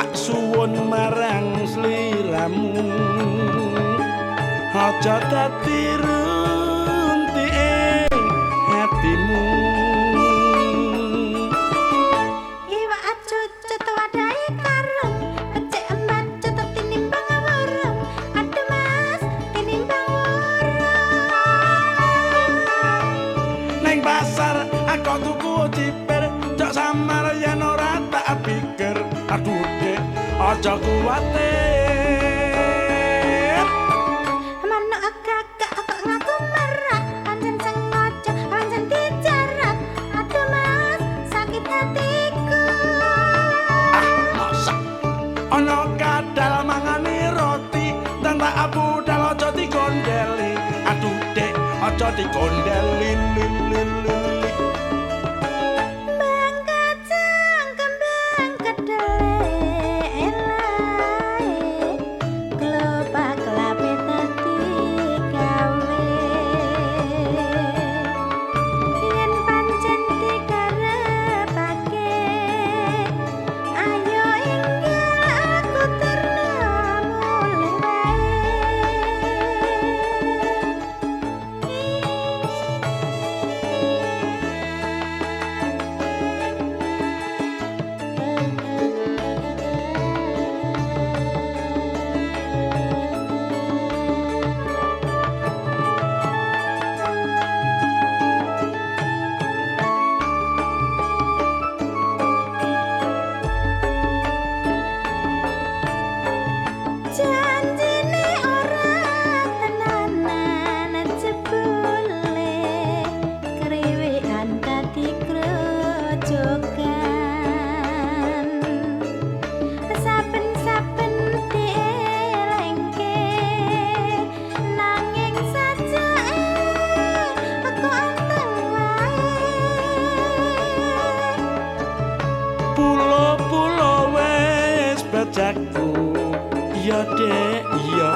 tak suwun marang sliramu. Aja dadi runti ing hatimu. Iwa acut cut wadai karung. Becek emat cut tinimbang warung. Aduh mas tinimbang warung. Neng pasar aku tuku ciper Cok samar yen aja kuwatir. Manuk agak kok ngaku merak Pancen sengaja pancen dijarak Aduh mas sakit hatiku. Ah masa Ono kadal mangani roti Dan tak abu dal aja digondeli. Aduh dek aja digondeli wis bajakku Ya dek ya.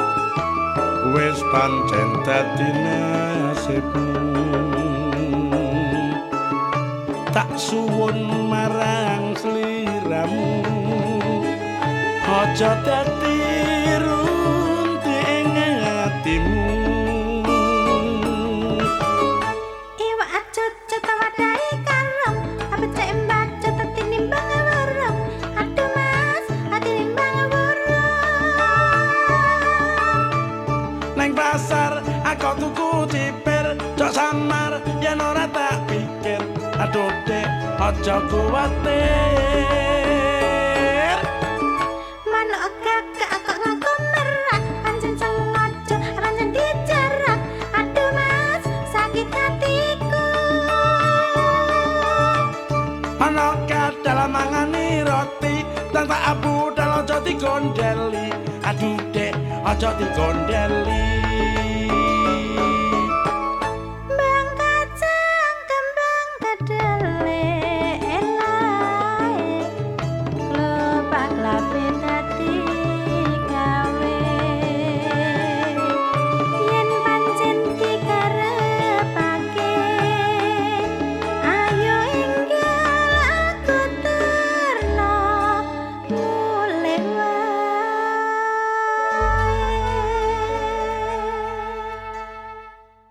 Wis pancen dadi nasibmu. Tak suwun marang sliramu. Aja dadi tuku ciper Cok samar yen ora tak pikir. Aduh dek aja kuwatir. Manuk kakak kok ngaku merak Pancen sengaja, pancen dijarak Aduh mas, sakit hatiku. Ana kadal mangani roti Dan tak abu dal aja digondeli. Aduh dek aja digondeli